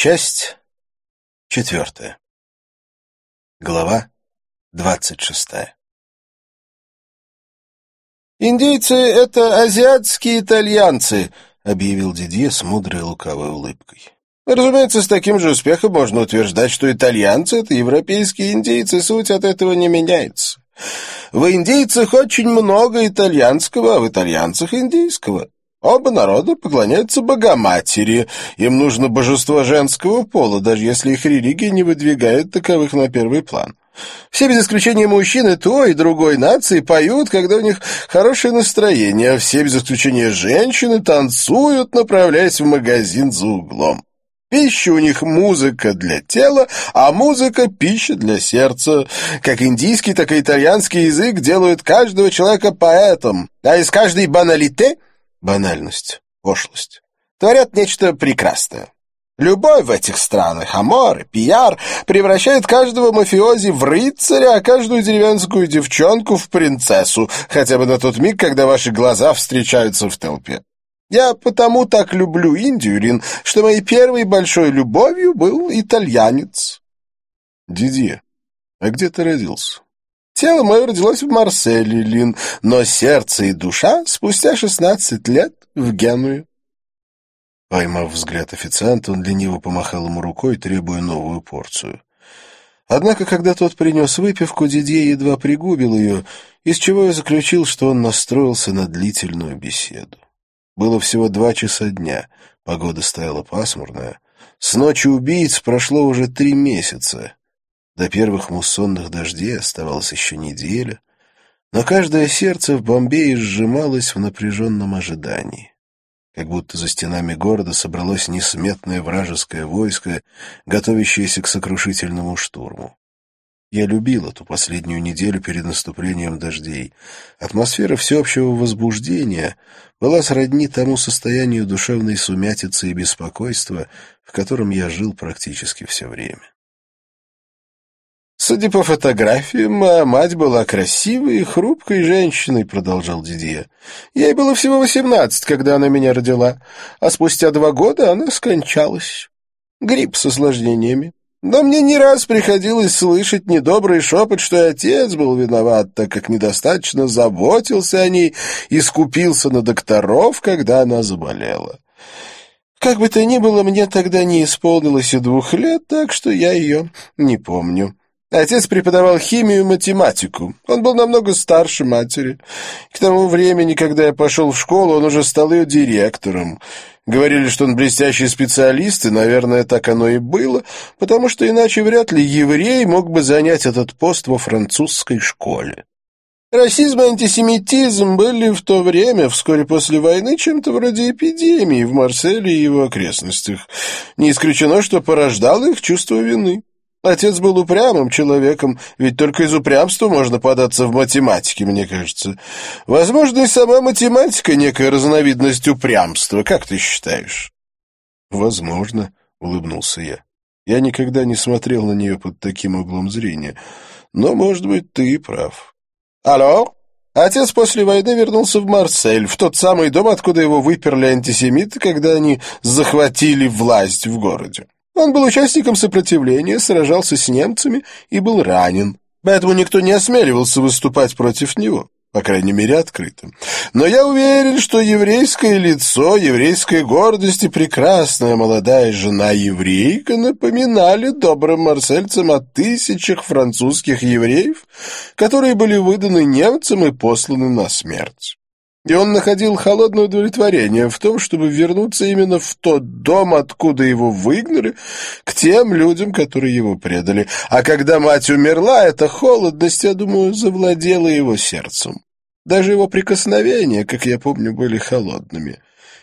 Часть четвертая. Глава двадцать шестая. «Индейцы — это азиатские итальянцы», — объявил Дидье с мудрой лукавой улыбкой. «Разумеется, с таким же успехом можно утверждать, что итальянцы — это европейские индейцы, суть от этого не меняется. В индейцах очень много итальянского, а в итальянцах — индийского. Оба народа поклоняются Богоматери. Им нужно божество женского пола, даже если их религия не выдвигает таковых на первый план. Все без исключения мужчины той и другой нации поют, когда у них хорошее настроение, а все без исключения женщины танцуют, направляясь в магазин за углом. Пища у них музыка для тела, а музыка — пища для сердца. Как индийский, так и итальянский язык делают каждого человека поэтом, а из каждой баналите банальность, пошлость, творят нечто прекрасное. Любовь в этих странах, амор пиар превращает каждого мафиози в рыцаря, а каждую деревенскую девчонку в принцессу, хотя бы на тот миг, когда ваши глаза встречаются в толпе. Я потому так люблю Индию, Лин, что моей первой большой любовью был итальянец. Диди, а где ты родился? Тело мое родилось в Марселе, Лин, но сердце и душа спустя шестнадцать лет в Генуе. Поймав взгляд официанта, он лениво помахал ему рукой, требуя новую порцию. Однако, когда тот принес выпивку, Дидье едва пригубил ее, из чего я заключил, что он настроился на длительную беседу. Было всего два часа дня, погода стояла пасмурная. С ночи убийц прошло уже три месяца, до первых муссонных дождей оставалась еще неделя, но каждое сердце в Бомбее сжималось в напряженном ожидании. Как будто за стенами города собралось несметное вражеское войско, готовящееся к сокрушительному штурму. Я любил эту последнюю неделю перед наступлением дождей. Атмосфера всеобщего возбуждения была сродни тому состоянию душевной сумятицы и беспокойства, в котором я жил практически все время. «Судя по фотографиям, моя мать была красивой и хрупкой женщиной», — продолжал Дидье. «Ей было всего восемнадцать, когда она меня родила, а спустя два года она скончалась. Грипп с осложнениями. Но мне не раз приходилось слышать недобрый шепот, что и отец был виноват, так как недостаточно заботился о ней и скупился на докторов, когда она заболела. Как бы то ни было, мне тогда не исполнилось и двух лет, так что я ее не помню». Отец преподавал химию и математику. Он был намного старше матери. К тому времени, когда я пошел в школу, он уже стал ее директором. Говорили, что он блестящий специалист, и, наверное, так оно и было, потому что иначе вряд ли еврей мог бы занять этот пост во французской школе. Расизм и антисемитизм были в то время, вскоре после войны, чем-то вроде эпидемии в Марселе и его окрестностях. Не исключено, что порождало их чувство вины. Отец был упрямым человеком, ведь только из упрямства можно податься в математике, мне кажется. Возможно, и сама математика — некая разновидность упрямства, как ты считаешь? — Возможно, — улыбнулся я. Я никогда не смотрел на нее под таким углом зрения, но, может быть, ты и прав. — Алло? Отец после войны вернулся в Марсель, в тот самый дом, откуда его выперли антисемиты, когда они захватили власть в городе. Он был участником сопротивления, сражался с немцами и был ранен. Поэтому никто не осмеливался выступать против него, по крайней мере, открыто. Но я уверен, что еврейское лицо, еврейская гордость и прекрасная молодая жена-еврейка напоминали добрым марсельцам о тысячах французских евреев, которые были выданы немцам и посланы на смерть. И он находил холодное удовлетворение в том, чтобы вернуться именно в тот дом, откуда его выгнали, к тем людям, которые его предали. А когда мать умерла, эта холодность, я думаю, завладела его сердцем. Даже его прикосновения, как я помню, были холодными.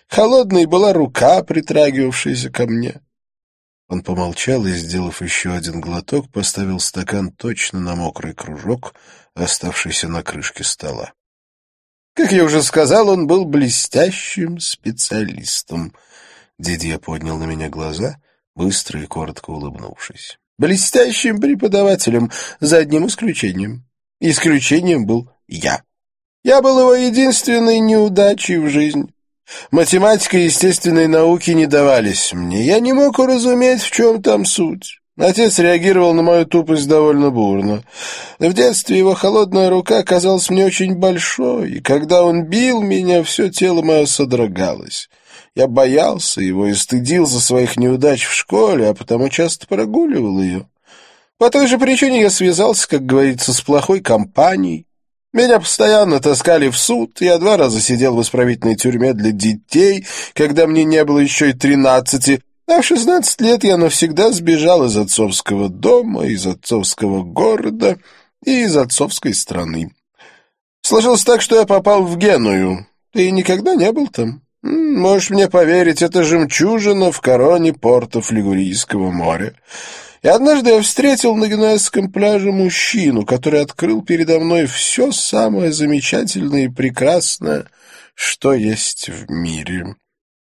Холодной была рука, притрагивавшаяся ко мне. Он помолчал и, сделав еще один глоток, поставил стакан точно на мокрый кружок, оставшийся на крышке стола. Как я уже сказал, он был блестящим специалистом. Дидье поднял на меня глаза, быстро и коротко улыбнувшись. Блестящим преподавателем, за одним исключением. Исключением был я. Я был его единственной неудачей в жизни. Математика и естественные науки не давались мне. Я не мог уразуметь, в чем там суть. Отец реагировал на мою тупость довольно бурно. В детстве его холодная рука казалась мне очень большой, и когда он бил меня, все тело мое содрогалось. Я боялся его и стыдился своих неудач в школе, а потому часто прогуливал ее. По той же причине я связался, как говорится, с плохой компанией. Меня постоянно таскали в суд, я два раза сидел в исправительной тюрьме для детей, когда мне не было еще и тринадцати, а в шестнадцать лет я навсегда сбежал из отцовского дома, из отцовского города и из отцовской страны. Сложилось так, что я попал в Геную. Ты никогда не был там? Можешь мне поверить, это жемчужина в короне портов Лигурийского моря. И однажды я встретил на Генуэзском пляже мужчину, который открыл передо мной все самое замечательное и прекрасное, что есть в мире.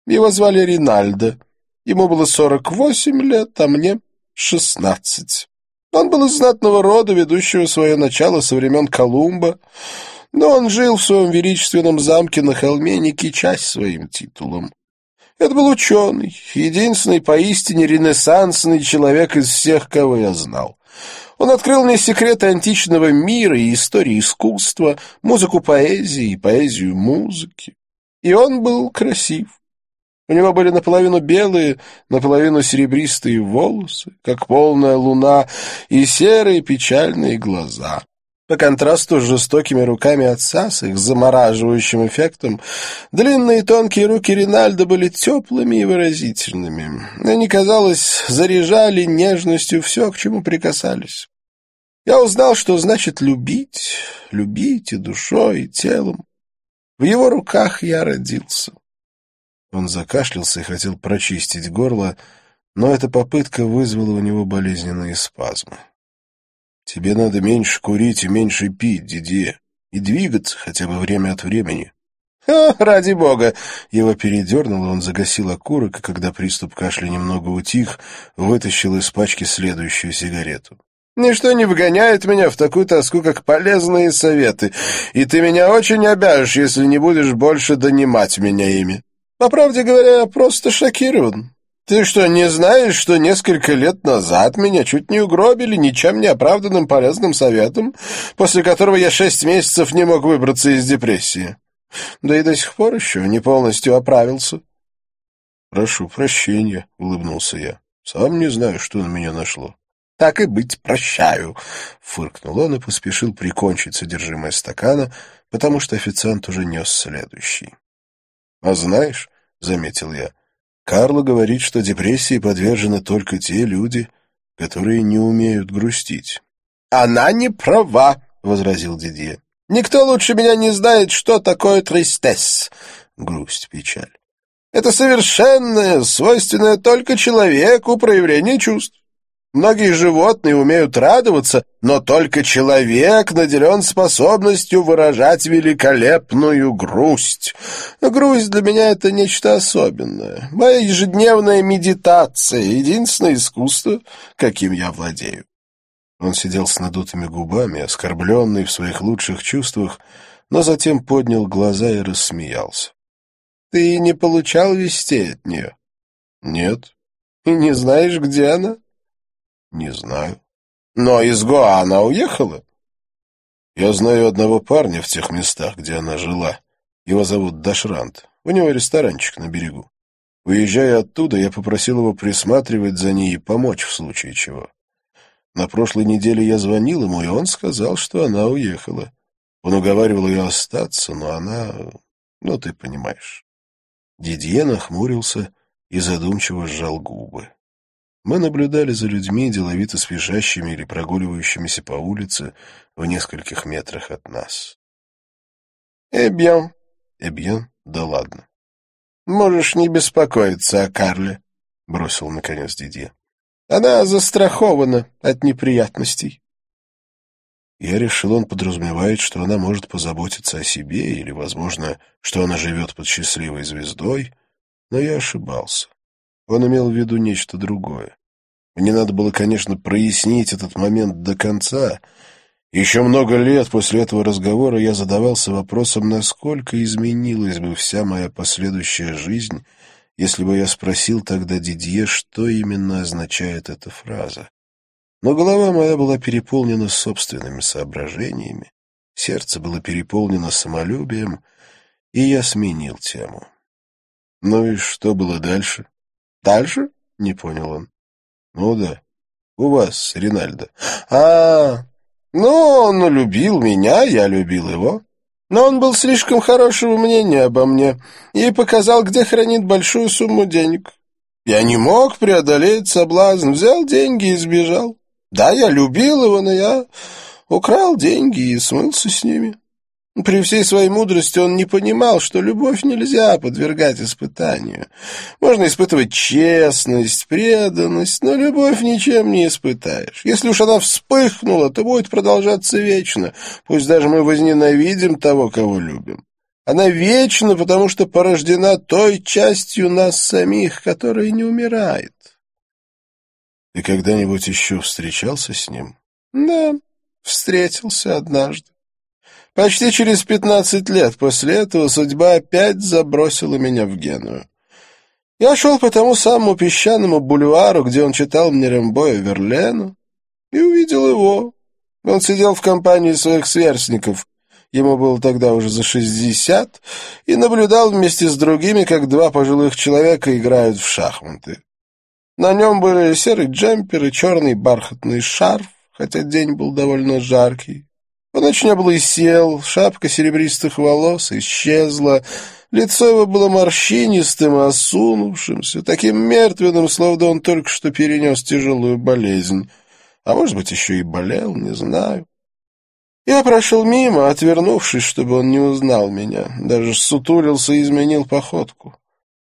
Его звали Ринальдо. Ему было сорок восемь лет, а мне шестнадцать. Он был из знатного рода, ведущего свое начало со времен Колумба, но он жил в своем величественном замке на холме, не кичась своим титулом. Это был ученый, единственный поистине ренессансный человек из всех, кого я знал. Он открыл мне секреты античного мира и истории искусства, музыку поэзии и поэзию музыки. И он был красив. У него были наполовину белые, наполовину серебристые волосы, как полная луна, и серые печальные глаза. По контрасту с жестокими руками отца, с их замораживающим эффектом, длинные тонкие руки Ринальдо были теплыми и выразительными. Они, казалось, заряжали нежностью все, к чему прикасались. Я узнал, что значит любить, любить и душой, и телом. В его руках я родился. Он закашлялся и хотел прочистить горло, но эта попытка вызвала у него болезненные спазмы. Тебе надо меньше курить и меньше пить, Дидье, и двигаться хотя бы время от времени. «О, ради бога!» Его передернуло, он загасил окурок, и когда приступ кашля немного утих, вытащил из пачки следующую сигарету. «Ничто не выгоняет меня в такую тоску, как полезные советы, и ты меня очень обяжешь, если не будешь больше донимать меня ими. По правде говоря, я просто шокирован. Ты что, не знаешь, что несколько лет назад меня чуть не угробили ничем не оправданным полезным советом, после которого я шесть месяцев не мог выбраться из депрессии? Да и до сих пор еще не полностью оправился. — Прошу прощения, — улыбнулся я. — Сам не знаю, что на меня нашло. — Так и быть, прощаю, — фыркнул он и поспешил прикончить содержимое стакана, потому что официант уже нес следующий. — А знаешь, — заметил я, Карло говорит, что депрессии подвержены только те люди, которые не умеют грустить. «Она не права», — возразил Дидье. «Никто лучше меня не знает, что такое тристесс» — грусть, печаль. «Это совершенное, свойственное только человеку проявление чувств. Многие животные умеют радоваться, но только человек наделен способностью выражать великолепную грусть. Грусть для меня — это нечто особенное. Моя ежедневная медитация — единственное искусство, каким я владею. Он сидел с надутыми губами, оскорбленный в своих лучших чувствах, но затем поднял глаза и рассмеялся. — Ты не получал вестей от нее? — Нет. — И не знаешь, где она? — не знаю. Но из Гоа она уехала? Я знаю одного парня в тех местах, где она жила. Его зовут Дашрант. У него ресторанчик на берегу. Уезжая оттуда, я попросил его присматривать за ней и помочь в случае чего. На прошлой неделе я звонил ему, и он сказал, что она уехала. Он уговаривал ее остаться, но она... Ну, ты понимаешь. Дидье нахмурился и задумчиво сжал губы. Мы наблюдали за людьми, деловито спешащими или прогуливающимися по улице в нескольких метрах от нас. «Эбьен». «Эбьен? Да ладно». «Можешь не беспокоиться о Карле», — бросил наконец Дидье. «Она застрахована от неприятностей». Я решил, он подразумевает, что она может позаботиться о себе, или, возможно, что она живет под счастливой звездой, но я ошибался. Он имел в виду нечто другое. Мне надо было, конечно, прояснить этот момент до конца, Еще много лет после этого разговора я задавался вопросом, насколько изменилась бы вся моя последующая жизнь, если бы я спросил тогда Дидье, что именно означает эта фраза. Но голова моя была переполнена собственными соображениями, сердце было переполнено самолюбием, и я сменил тему. Ну и что было дальше? Дальше? Не понял он. Ну да, у вас, Ринальдо. А, ну, он любил меня, я любил его. Но он был слишком хорошего мнения обо мне и показал, где хранит большую сумму денег. Я не мог преодолеть соблазн, взял деньги и сбежал. Да, я любил его, но я украл деньги и смылся с ними. При всей своей мудрости он не понимал, что любовь нельзя подвергать испытанию. Можно испытывать честность, преданность, но любовь ничем не испытаешь. Если уж она вспыхнула, то будет продолжаться вечно, пусть даже мы возненавидим того, кого любим. Она вечна, потому что порождена той частью нас самих, которая не умирает. Ты когда-нибудь еще встречался с ним? Да, встретился однажды. Почти через пятнадцать лет после этого судьба опять забросила меня в Геную. Я шел по тому самому песчаному бульвару, где он читал мне Рембо и Верлену, и увидел его. Он сидел в компании своих сверстников, ему было тогда уже за шестьдесят, и наблюдал вместе с другими, как два пожилых человека играют в шахматы. На нем были серый джемпер и черный бархатный шарф, хотя день был довольно жаркий. Он очень облысел, шапка серебристых волос исчезла, лицо его было морщинистым осунувшимся, таким мертвенным, словно он только что перенес тяжелую болезнь. А может быть, еще и болел, не знаю. Я прошел мимо, отвернувшись, чтобы он не узнал меня, даже сутулился и изменил походку.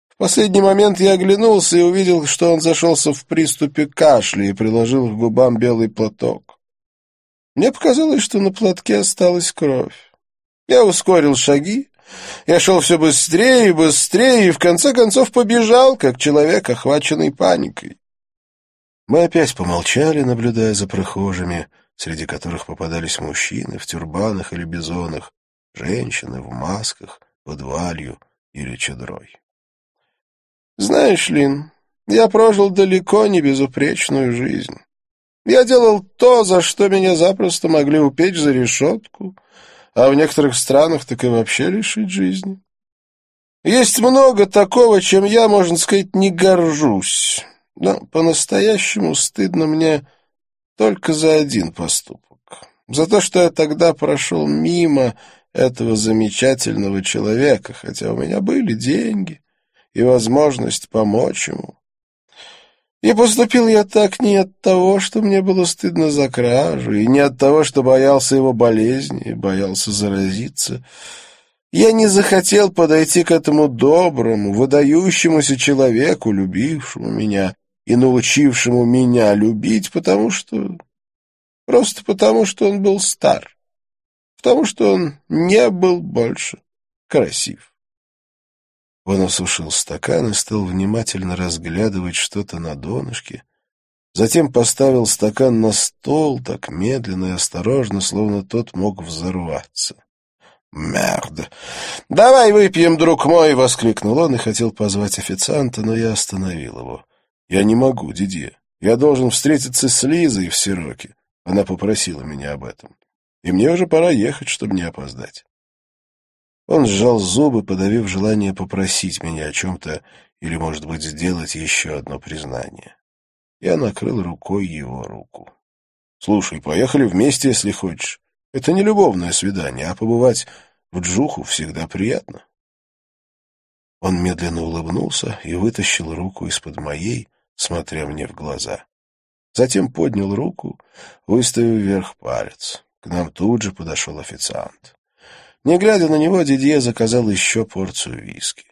В последний момент я оглянулся и увидел, что он зашелся в приступе кашля и приложил к губам белый платок. Мне показалось, что на платке осталась кровь. Я ускорил шаги. Я шел все быстрее и быстрее, и в конце концов побежал, как человек, охваченный паникой. Мы опять помолчали, наблюдая за прохожими, среди которых попадались мужчины в тюрбанах или бизонах, женщины в масках, под валью или чедрой. Знаешь, Лин, я прожил далеко не безупречную жизнь. Я делал то, за что меня запросто могли упечь за решетку, а в некоторых странах так и вообще лишить жизни. Есть много такого, чем я, можно сказать, не горжусь, но по-настоящему стыдно мне только за один поступок. За то, что я тогда прошел мимо этого замечательного человека, хотя у меня были деньги и возможность помочь ему. И поступил я так не от того, что мне было стыдно за кражу, и не от того, что боялся его болезни и боялся заразиться. Я не захотел подойти к этому доброму, выдающемуся человеку, любившему меня и научившему меня любить, потому что... Просто потому, что он был стар. Потому что он не был больше красив. Он осушил стакан и стал внимательно разглядывать что-то на донышке. Затем поставил стакан на стол так медленно и осторожно, словно тот мог взорваться. «Мерд! Давай выпьем, друг мой!» — воскликнул он и хотел позвать официанта, но я остановил его. «Я не могу, Дидье. Я должен встретиться с Лизой в Сироке. Она попросила меня об этом. И мне уже пора ехать, чтобы не опоздать». Он сжал зубы, подавив желание попросить меня о чем-то или, может быть, сделать еще одно признание. Я накрыл рукой его руку. «Слушай, поехали вместе, если хочешь. Это не любовное свидание, а побывать в Джуху всегда приятно». Он медленно улыбнулся и вытащил руку из-под моей, смотря мне в глаза. Затем поднял руку, выставив вверх палец. К нам тут же подошел официант. Не глядя на него, Дидье заказал еще порцию виски.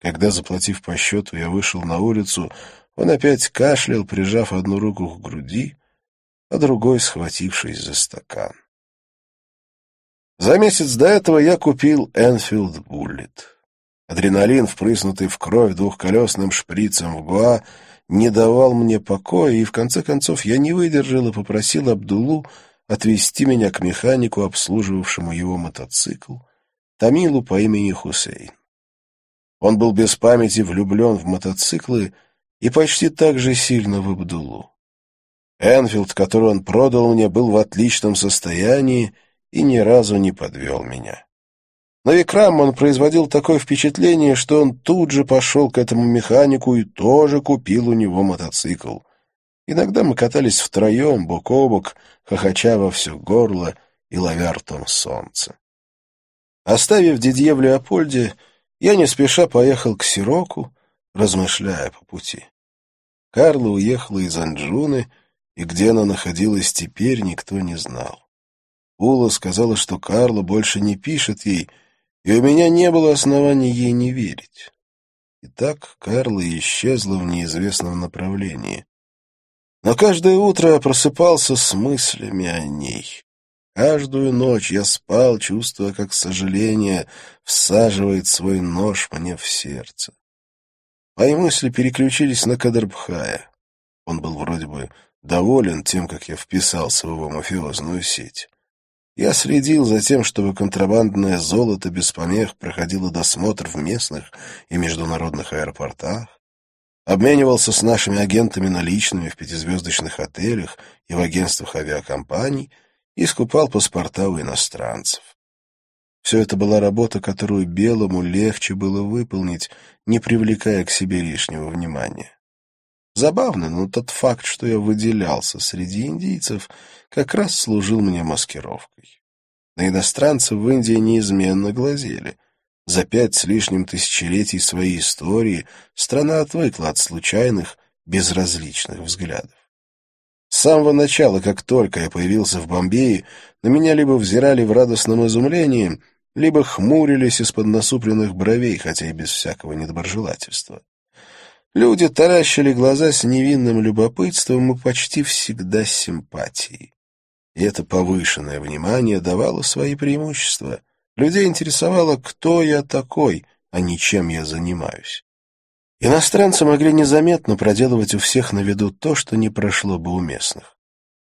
Когда, заплатив по счету, я вышел на улицу, он опять кашлял, прижав одну руку к груди, а другой схватившись за стакан. За месяц до этого я купил Энфилд Буллет. Адреналин, впрыснутый в кровь двухколесным шприцем в Гуа, не давал мне покоя, и в конце концов я не выдержал и попросил Абдулу отвезти меня к механику, обслуживавшему его мотоцикл, Тамилу по имени Хусейн. Он был без памяти влюблен в мотоциклы и почти так же сильно в Абдулу. Энфилд, который он продал мне, был в отличном состоянии и ни разу не подвел меня. На Викрам он производил такое впечатление, что он тут же пошел к этому механику и тоже купил у него мотоцикл. Иногда мы катались втроем, бок о бок, хохоча во все горло и ловя ртом солнце. Оставив Дидье в Леопольде, я не спеша поехал к Сироку, размышляя по пути. Карла уехала из Анджуны, и где она находилась теперь, никто не знал. Ула сказала, что Карла больше не пишет ей, и у меня не было оснований ей не верить. Итак, Карла исчезла в неизвестном направлении. Но каждое утро я просыпался с мыслями о ней. Каждую ночь я спал, чувствуя, как сожаление всаживает свой нож мне в сердце. Мои мысли переключились на Кадрбхая. Он был вроде бы доволен тем, как я вписался в его мафиозную сеть. Я следил за тем, чтобы контрабандное золото без помех проходило досмотр в местных и международных аэропортах, обменивался с нашими агентами наличными в пятизвездочных отелях и в агентствах авиакомпаний и скупал паспорта у иностранцев. Все это была работа, которую Белому легче было выполнить, не привлекая к себе лишнего внимания. Забавно, но тот факт, что я выделялся среди индийцев, как раз служил мне маскировкой. На иностранцев в Индии неизменно глазели — за пять с лишним тысячелетий своей истории страна отвыкла от случайных, безразличных взглядов. С самого начала, как только я появился в Бомбее, на меня либо взирали в радостном изумлении, либо хмурились из-под насупленных бровей, хотя и без всякого недоброжелательства. Люди таращили глаза с невинным любопытством и почти всегда симпатией. И это повышенное внимание давало свои преимущества. Людей интересовало, кто я такой, а не чем я занимаюсь. Иностранцы могли незаметно проделывать у всех на виду то, что не прошло бы у местных.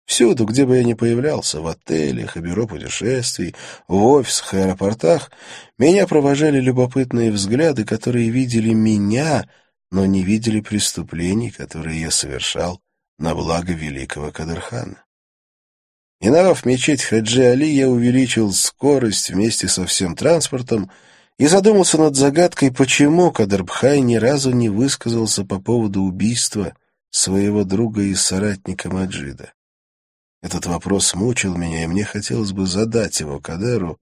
Всюду, где бы я ни появлялся, в отелях и бюро путешествий, в офисах и аэропортах, меня провожали любопытные взгляды, которые видели меня, но не видели преступлений, которые я совершал на благо великого Кадырхана. Миновав мечеть Хаджи Али, я увеличил скорость вместе со всем транспортом и задумался над загадкой, почему Кадрбхай ни разу не высказался по поводу убийства своего друга и соратника Маджида. Этот вопрос мучил меня, и мне хотелось бы задать его Кадеру,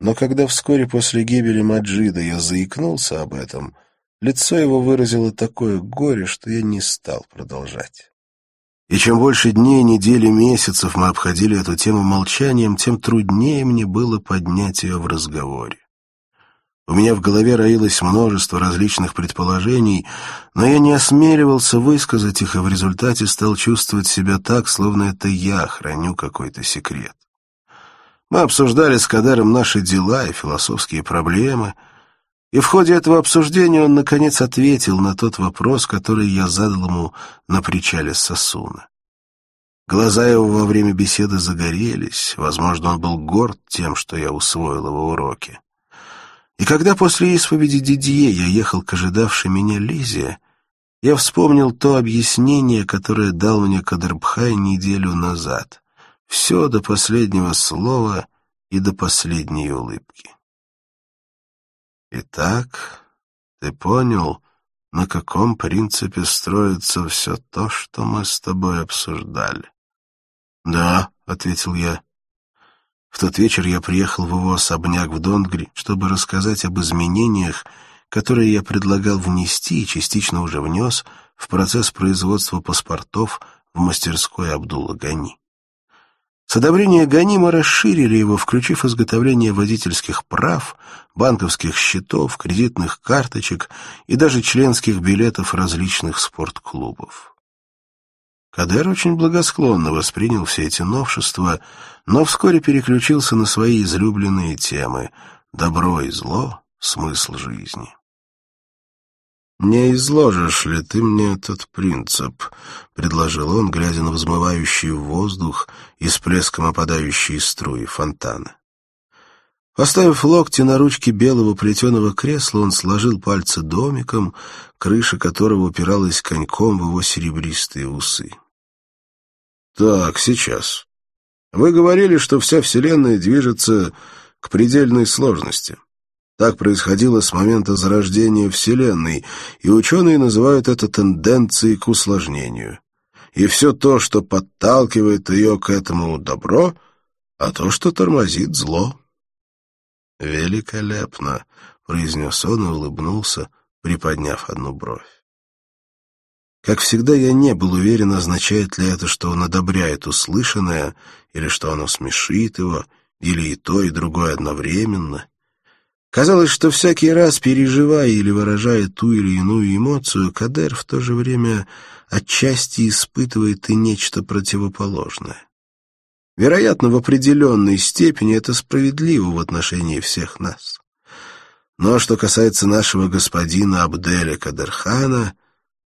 но когда вскоре после гибели Маджида я заикнулся об этом, лицо его выразило такое горе, что я не стал продолжать. И чем больше дней, недель и месяцев мы обходили эту тему молчанием, тем труднее мне было поднять ее в разговоре. У меня в голове роилось множество различных предположений, но я не осмеливался высказать их, и в результате стал чувствовать себя так, словно это я храню какой-то секрет. Мы обсуждали с Кадаром наши дела и философские проблемы, и в ходе этого обсуждения он, наконец, ответил на тот вопрос, который я задал ему на причале Сосуна. Глаза его во время беседы загорелись, возможно, он был горд тем, что я усвоил его уроки. И когда после исповеди Дидье я ехал к ожидавшей меня Лизе, я вспомнил то объяснение, которое дал мне Кадрбхай неделю назад. Все до последнего слова и до последней улыбки. Итак, ты понял, на каком принципе строится все то, что мы с тобой обсуждали? — Да, — ответил я. В тот вечер я приехал в его особняк в Донгри, чтобы рассказать об изменениях, которые я предлагал внести и частично уже внес в процесс производства паспортов в мастерской Абдулла Гани. С одобрения Ганима расширили его, включив изготовление водительских прав, банковских счетов, кредитных карточек и даже членских билетов различных спортклубов. Кадер очень благосклонно воспринял все эти новшества, но вскоре переключился на свои излюбленные темы — добро и зло, смысл жизни. «Не изложишь ли ты мне этот принцип?» — предложил он, глядя на взмывающий воздух и с плеском опадающие струи фонтана. Поставив локти на ручки белого плетеного кресла, он сложил пальцы домиком, крыша которого упиралась коньком в его серебристые усы. «Так, сейчас. Вы говорили, что вся Вселенная движется к предельной сложности. Так происходило с момента зарождения Вселенной, и ученые называют это тенденцией к усложнению. И все то, что подталкивает ее к этому добро, а то, что тормозит зло. «Великолепно!» — произнес он и улыбнулся, приподняв одну бровь. Как всегда, я не был уверен, означает ли это, что он одобряет услышанное, или что оно смешит его, или и то, и другое одновременно. Казалось, что всякий раз, переживая или выражая ту или иную эмоцию, Кадер в то же время отчасти испытывает и нечто противоположное. Вероятно, в определенной степени это справедливо в отношении всех нас. Но что касается нашего господина Абделя Кадерхана,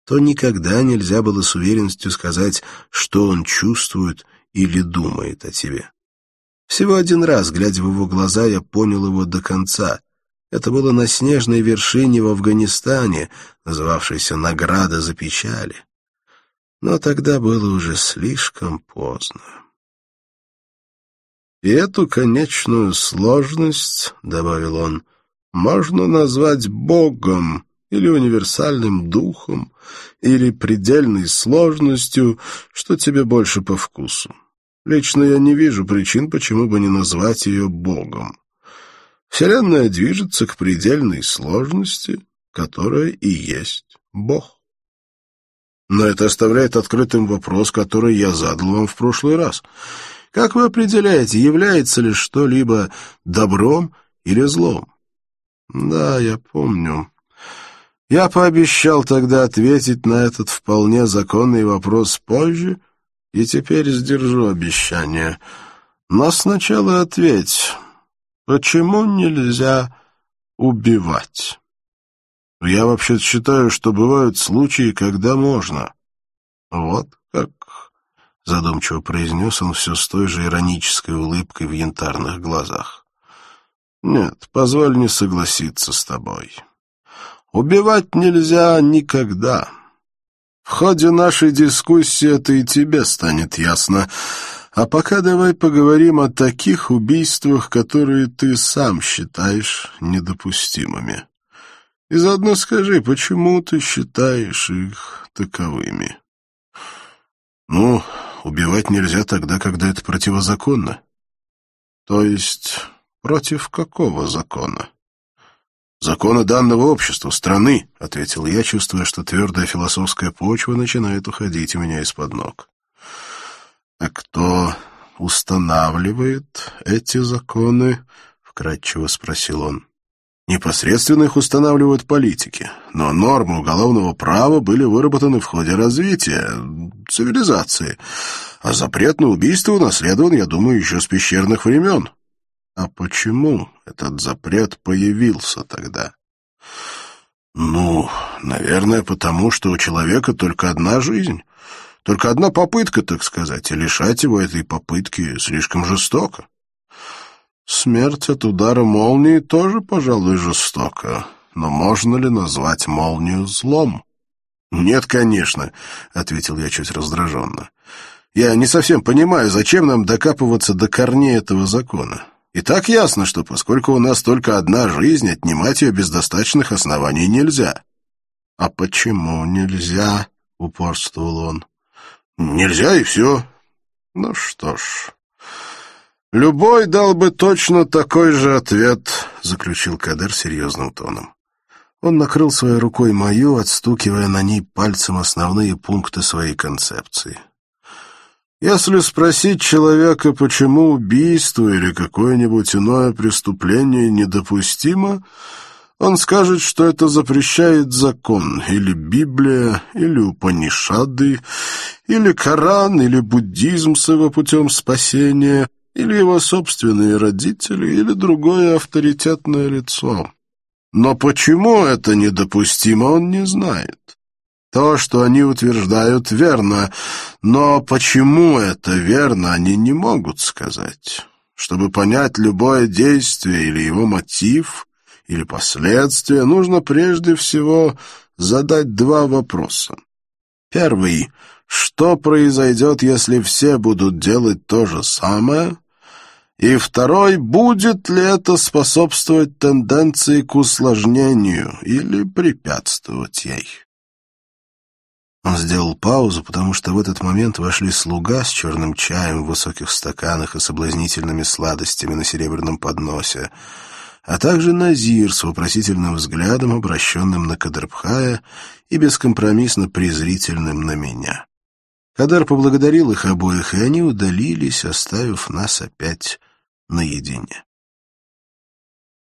то никогда нельзя было с уверенностью сказать, что он чувствует или думает о тебе. Всего один раз, глядя в его глаза, я понял его до конца. Это было на снежной вершине в Афганистане, называвшейся «Награда за печали». Но тогда было уже слишком поздно. «И эту конечную сложность, — добавил он, — можно назвать Богом или универсальным духом, или предельной сложностью, что тебе больше по вкусу. Лично я не вижу причин, почему бы не назвать ее Богом. Вселенная движется к предельной сложности, которая и есть Бог. Но это оставляет открытым вопрос, который я задал вам в прошлый раз. Как вы определяете, является ли что-либо добром или злом? Да, я помню. Я пообещал тогда ответить на этот вполне законный вопрос позже, и теперь сдержу обещание. Но сначала ответь, почему нельзя убивать? Я вообще считаю, что бывают случаи, когда можно. Вот как, задумчиво произнес он все с той же иронической улыбкой в янтарных глазах. Нет, позволь не согласиться с тобой. Убивать нельзя никогда. В ходе нашей дискуссии это и тебе станет ясно. А пока давай поговорим о таких убийствах, которые ты сам считаешь недопустимыми. И заодно скажи, почему ты считаешь их таковыми? Ну, убивать нельзя тогда, когда это противозаконно. То есть против какого закона? «Законы данного общества, страны», — ответил я, чувствуя, что твердая философская почва начинает уходить у меня из-под ног. «А кто устанавливает эти законы?» — вкратчиво спросил он. «Непосредственно их устанавливают политики, но нормы уголовного права были выработаны в ходе развития цивилизации, а запрет на убийство унаследован, я думаю, еще с пещерных времен». А почему этот запрет появился тогда? Ну, наверное, потому что у человека только одна жизнь, только одна попытка, так сказать, и лишать его этой попытки слишком жестоко. Смерть от удара молнии тоже, пожалуй, жестоко, но можно ли назвать молнию злом? «Нет, конечно», — ответил я чуть раздраженно. «Я не совсем понимаю, зачем нам докапываться до корней этого закона. И так ясно, что поскольку у нас только одна жизнь, отнимать ее без достаточных оснований нельзя. — А почему нельзя? — упорствовал он. — Нельзя, и все. Ну что ж... «Любой дал бы точно такой же ответ», — заключил Кадер серьезным тоном. Он накрыл своей рукой мою, отстукивая на ней пальцем основные пункты своей концепции. Если спросить человека, почему убийство или какое-нибудь иное преступление недопустимо, он скажет, что это запрещает закон, или Библия, или Упанишады, или Коран, или буддизм с его путем спасения, или его собственные родители, или другое авторитетное лицо. Но почему это недопустимо, он не знает. То, что они утверждают, верно, но почему это верно, они не могут сказать. Чтобы понять любое действие или его мотив, или последствия, нужно прежде всего задать два вопроса. Первый — что произойдет, если все будут делать то же самое? И второй, будет ли это способствовать тенденции к усложнению или препятствовать ей? Он сделал паузу, потому что в этот момент вошли слуга с черным чаем в высоких стаканах и соблазнительными сладостями на серебряном подносе, а также Назир с вопросительным взглядом, обращенным на Кадрбхая и бескомпромиссно презрительным на меня. Кадар поблагодарил их обоих, и они удалились, оставив нас опять наедине.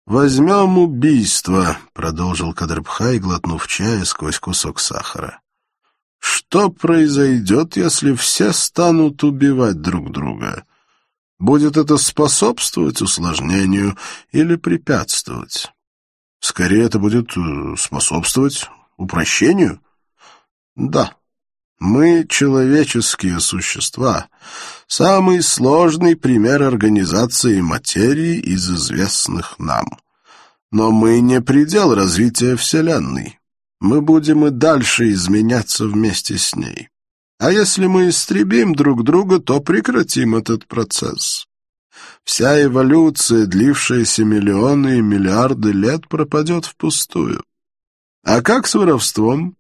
«Возьмем убийство», — продолжил Кадрбхай, глотнув чая сквозь кусок сахара. «Что произойдет, если все станут убивать друг друга? Будет это способствовать усложнению или препятствовать? Скорее, это будет э, способствовать упрощению?» «Да», мы человеческие существа. Самый сложный пример организации материи из известных нам. Но мы не предел развития Вселенной. Мы будем и дальше изменяться вместе с ней. А если мы истребим друг друга, то прекратим этот процесс. Вся эволюция, длившаяся миллионы и миллиарды лет, пропадет впустую. А как с воровством?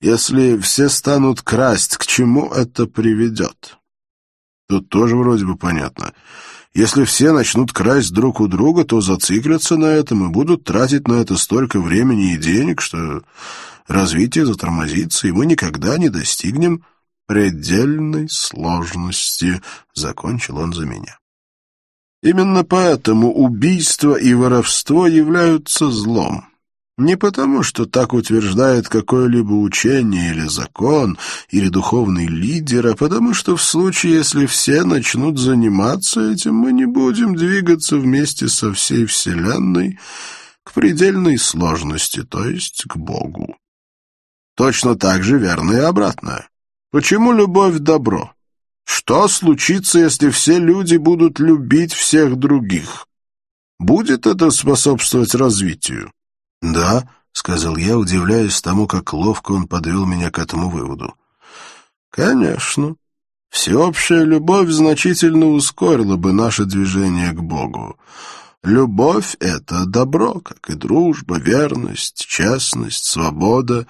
Если все станут красть, к чему это приведет? Тут тоже вроде бы понятно. Если все начнут красть друг у друга, то зациклятся на этом и будут тратить на это столько времени и денег, что развитие затормозится, и мы никогда не достигнем предельной сложности, — закончил он за меня. Именно поэтому убийство и воровство являются злом. Не потому, что так утверждает какое-либо учение или закон, или духовный лидер, а потому что в случае, если все начнут заниматься этим, мы не будем двигаться вместе со всей Вселенной к предельной сложности, то есть к Богу. Точно так же верно и обратное. Почему любовь — добро? Что случится, если все люди будут любить всех других? Будет это способствовать развитию? «Да», — сказал я, удивляясь тому, как ловко он подвел меня к этому выводу. «Конечно. Всеобщая любовь значительно ускорила бы наше движение к Богу. Любовь — это добро, как и дружба, верность, честность, свобода.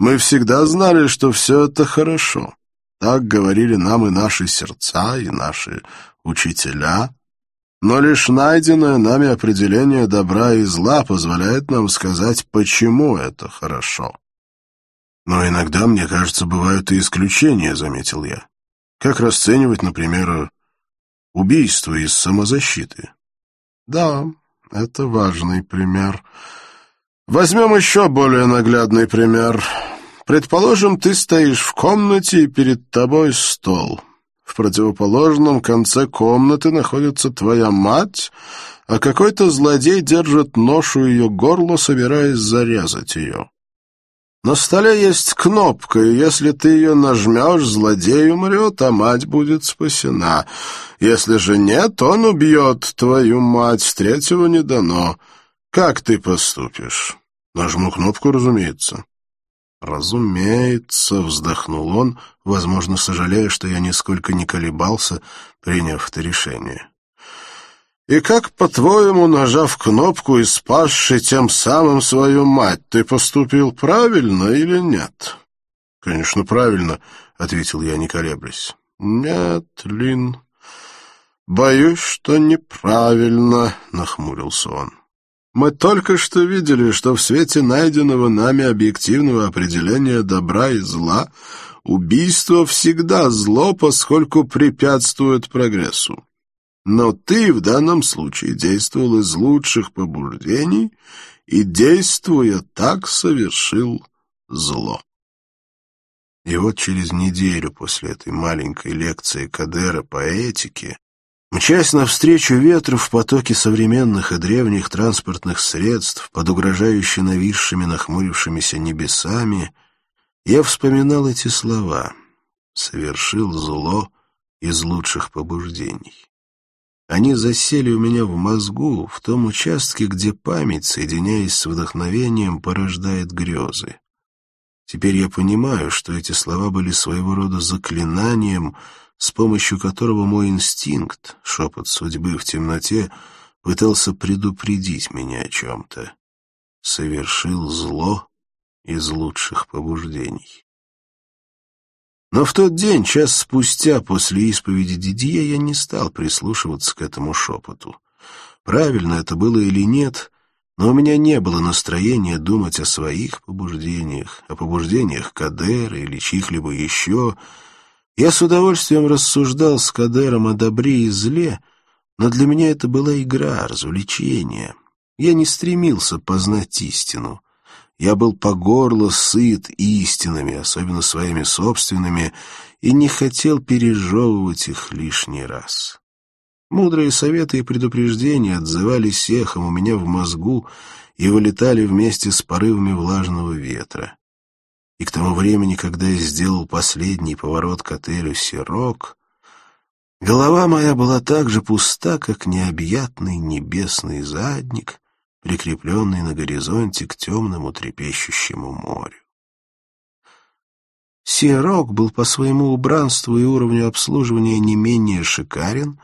Мы всегда знали, что все это хорошо. Так говорили нам и наши сердца, и наши учителя». Но лишь найденное нами определение добра и зла позволяет нам сказать, почему это хорошо. Но иногда, мне кажется, бывают и исключения, заметил я. Как расценивать, например, убийство из самозащиты? Да, это важный пример. Возьмем еще более наглядный пример. Предположим, ты стоишь в комнате, и перед тобой стол. В противоположном конце комнаты находится твоя мать, а какой-то злодей держит нож у ее горла, собираясь зарезать ее. На столе есть кнопка, и если ты ее нажмешь, злодей умрет, а мать будет спасена. Если же нет, он убьет твою мать, третьего не дано. Как ты поступишь? Нажму кнопку, разумеется. «Разумеется», — вздохнул он, возможно, сожалея, что я нисколько не колебался, приняв это решение. «И как, по-твоему, нажав кнопку и спасший тем самым свою мать, ты поступил правильно или нет?» «Конечно, правильно», — ответил я, не колеблясь. «Нет, Лин, боюсь, что неправильно», — нахмурился он. Мы только что видели, что в свете найденного нами объективного определения добра и зла убийство всегда зло, поскольку препятствует прогрессу. Но ты в данном случае действовал из лучших побуждений и, действуя так, совершил зло. И вот через неделю после этой маленькой лекции Кадера по этике Мчась навстречу ветру в потоке современных и древних транспортных средств, под угрожающе нависшими нахмурившимися небесами, я вспоминал эти слова «совершил зло из лучших побуждений». Они засели у меня в мозгу, в том участке, где память, соединяясь с вдохновением, порождает грезы. Теперь я понимаю, что эти слова были своего рода заклинанием, с помощью которого мой инстинкт, шепот судьбы в темноте, пытался предупредить меня о чем-то. Совершил зло из лучших побуждений. Но в тот день, час спустя после исповеди Дидье, я не стал прислушиваться к этому шепоту. Правильно это было или нет, но у меня не было настроения думать о своих побуждениях, о побуждениях Кадера или чьих-либо еще, я с удовольствием рассуждал с Кадером о добре и зле, но для меня это была игра, развлечение. Я не стремился познать истину. Я был по горло сыт истинами, особенно своими собственными, и не хотел пережевывать их лишний раз. Мудрые советы и предупреждения отзывались эхом у меня в мозгу и вылетали вместе с порывами влажного ветра и к тому времени, когда я сделал последний поворот к отелю «Сирок», голова моя была так же пуста, как необъятный небесный задник, прикрепленный на горизонте к темному трепещущему морю. Сирок был по своему убранству и уровню обслуживания не менее шикарен,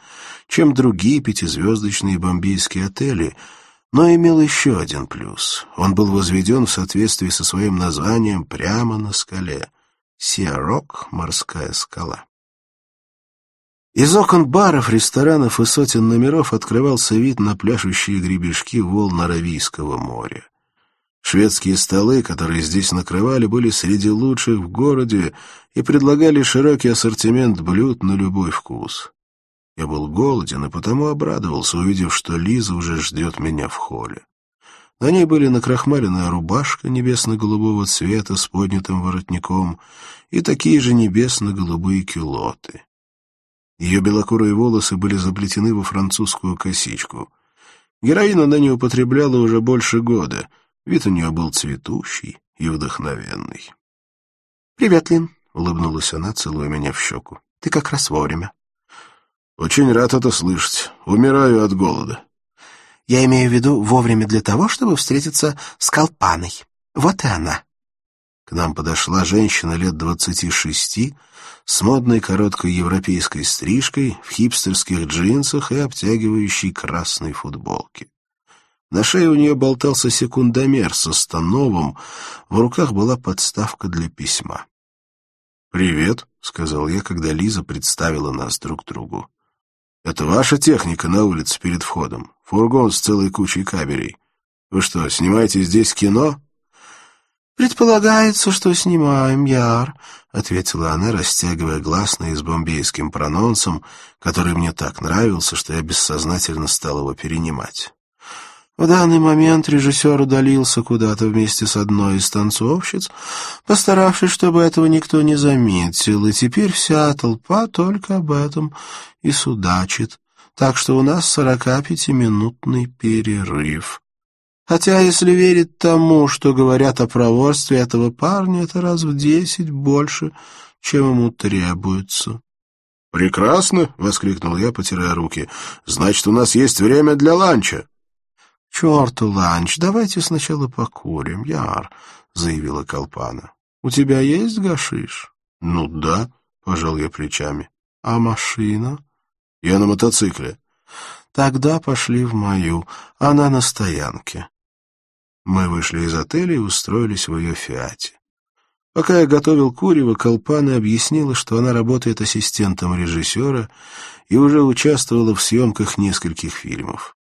чем другие пятизвездочные бомбейские отели — но имел еще один плюс. Он был возведен в соответствии со своим названием прямо на скале. Сиарок — морская скала. Из окон баров, ресторанов и сотен номеров открывался вид на пляшущие гребешки волн Аравийского моря. Шведские столы, которые здесь накрывали, были среди лучших в городе и предлагали широкий ассортимент блюд на любой вкус. Я был голоден и потому обрадовался, увидев, что Лиза уже ждет меня в холле. На ней были накрахмаленная рубашка небесно-голубого цвета с поднятым воротником и такие же небесно-голубые кюлоты. Ее белокурые волосы были заплетены во французскую косичку. Героин она не употребляла уже больше года. Вид у нее был цветущий и вдохновенный. «Привет, Лин», — улыбнулась она, целуя меня в щеку. «Ты как раз вовремя». «Очень рад это слышать. Умираю от голода». «Я имею в виду вовремя для того, чтобы встретиться с Колпаной. Вот и она». К нам подошла женщина лет двадцати шести с модной короткой европейской стрижкой, в хипстерских джинсах и обтягивающей красной футболке. На шее у нее болтался секундомер со становом, в руках была подставка для письма. «Привет», — сказал я, когда Лиза представила нас друг другу. Это ваша техника на улице перед входом? Фургон с целой кучей кабелей. Вы что, снимаете здесь кино?» «Предполагается, что снимаем, Яр», — ответила она, растягивая гласные с бомбейским прононсом, который мне так нравился, что я бессознательно стал его перенимать. В данный момент режиссер удалился куда-то вместе с одной из танцовщиц, постаравшись, чтобы этого никто не заметил, и теперь вся толпа только об этом и судачит, так что у нас сорока пятиминутный перерыв. Хотя, если верить тому, что говорят о проворстве этого парня, это раз в десять больше, чем ему требуется. «Прекрасно!» — воскликнул я, потирая руки. «Значит, у нас есть время для ланча!» Черту ланч, давайте сначала покурим, Яр, — заявила Колпана. — У тебя есть гашиш? — Ну да, — пожал я плечами. — А машина? — Я на мотоцикле. — Тогда пошли в мою, она на стоянке. Мы вышли из отеля и устроились в ее фиате. Пока я готовил курево, Колпана объяснила, что она работает ассистентом режиссера и уже участвовала в съемках нескольких фильмов.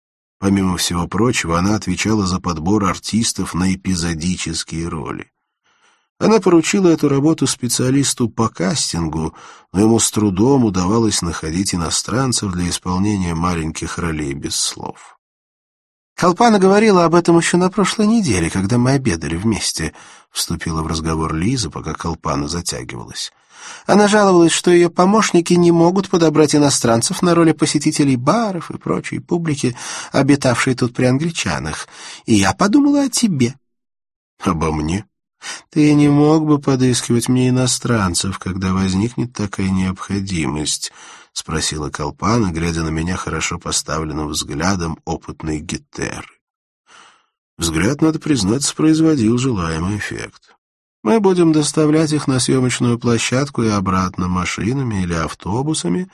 Помимо всего прочего, она отвечала за подбор артистов на эпизодические роли. Она поручила эту работу специалисту по кастингу, но ему с трудом удавалось находить иностранцев для исполнения маленьких ролей без слов. «Колпана говорила об этом еще на прошлой неделе, когда мы обедали вместе», — вступила в разговор Лиза, пока Колпана затягивалась. Она жаловалась, что ее помощники не могут подобрать иностранцев на роли посетителей баров и прочей публики, обитавшей тут при англичанах. И я подумала о тебе. Обо мне? Ты не мог бы подыскивать мне иностранцев, когда возникнет такая необходимость, — спросила Колпана, глядя на меня хорошо поставленным взглядом опытной гетеры. Взгляд, надо признаться, производил желаемый эффект. Мы будем доставлять их на съемочную площадку и обратно машинами или автобусами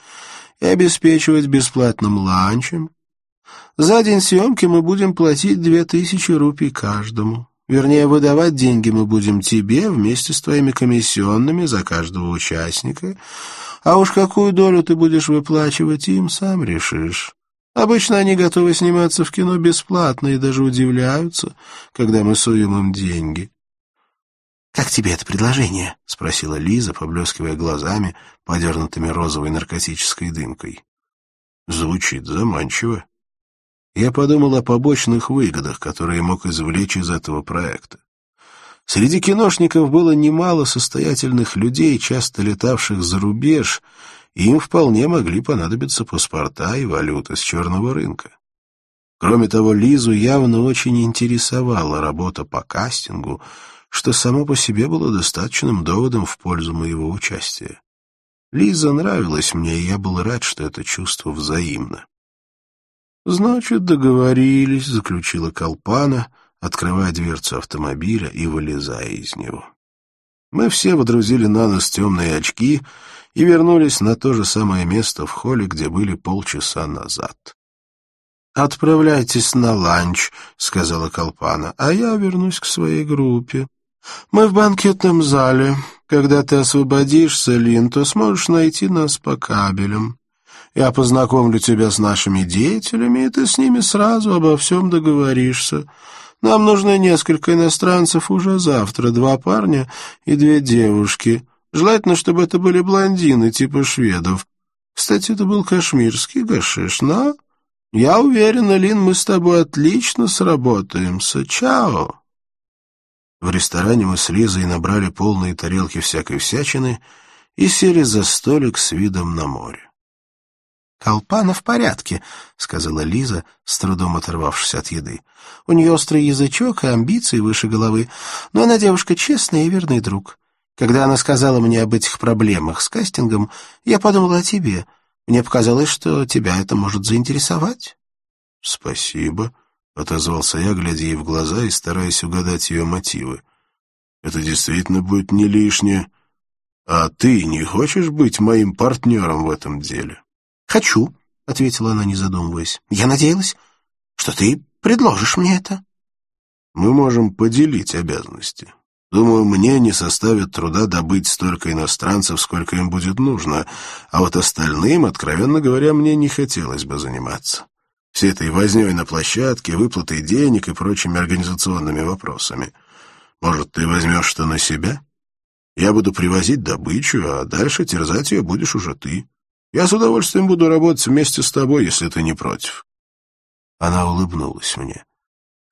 и обеспечивать бесплатным ланчем. За день съемки мы будем платить две тысячи рупий каждому. Вернее, выдавать деньги мы будем тебе вместе с твоими комиссионными за каждого участника, а уж какую долю ты будешь выплачивать им, сам решишь. Обычно они готовы сниматься в кино бесплатно и даже удивляются, когда мы суем им деньги. «Как тебе это предложение?» — спросила Лиза, поблескивая глазами, подернутыми розовой наркотической дымкой. «Звучит заманчиво», я подумал о побочных выгодах, которые мог извлечь из этого проекта. Среди киношников было немало состоятельных людей, часто летавших за рубеж, и им вполне могли понадобиться паспорта и валюты с черного рынка. Кроме того, Лизу явно очень интересовала работа по кастингу, что само по себе было достаточным доводом в пользу моего участия. Лиза нравилась мне, и я был рад, что это чувство взаимно. «Значит, договорились», — заключила Колпана, открывая дверцу автомобиля и вылезая из него. Мы все водрузили на нос темные очки и вернулись на то же самое место в холле, где были полчаса назад. «Отправляйтесь на ланч», — сказала Колпана, — «а я вернусь к своей группе. Мы в банкетном зале. Когда ты освободишься, Лин, то сможешь найти нас по кабелям». Я познакомлю тебя с нашими деятелями, и ты с ними сразу обо всем договоришься. Нам нужны несколько иностранцев уже завтра, два парня и две девушки. Желательно, чтобы это были блондины, типа шведов. Кстати, это был кашмирский гашиш, но... Я уверена, Лин, мы с тобой отлично сработаемся. Чао!» В ресторане мы с Лизой набрали полные тарелки всякой всячины и сели за столик с видом на море. «Колпана в порядке», — сказала Лиза, с трудом оторвавшись от еды. «У нее острый язычок и амбиции выше головы, но она девушка честная и верный друг. Когда она сказала мне об этих проблемах с кастингом, я подумала о тебе. Мне показалось, что тебя это может заинтересовать». «Спасибо», — отозвался я, глядя ей в глаза и стараясь угадать ее мотивы. «Это действительно будет не лишнее. А ты не хочешь быть моим партнером в этом деле?» «Хочу», — ответила она, не задумываясь. «Я надеялась, что ты предложишь мне это». «Мы можем поделить обязанности. Думаю, мне не составит труда добыть столько иностранцев, сколько им будет нужно, а вот остальным, откровенно говоря, мне не хотелось бы заниматься. Всей этой вознёй на площадке, выплатой денег и прочими организационными вопросами. Может, ты возьмешь что на себя? Я буду привозить добычу, а дальше терзать ее будешь уже ты». Я с удовольствием буду работать вместе с тобой, если ты не против». Она улыбнулась мне.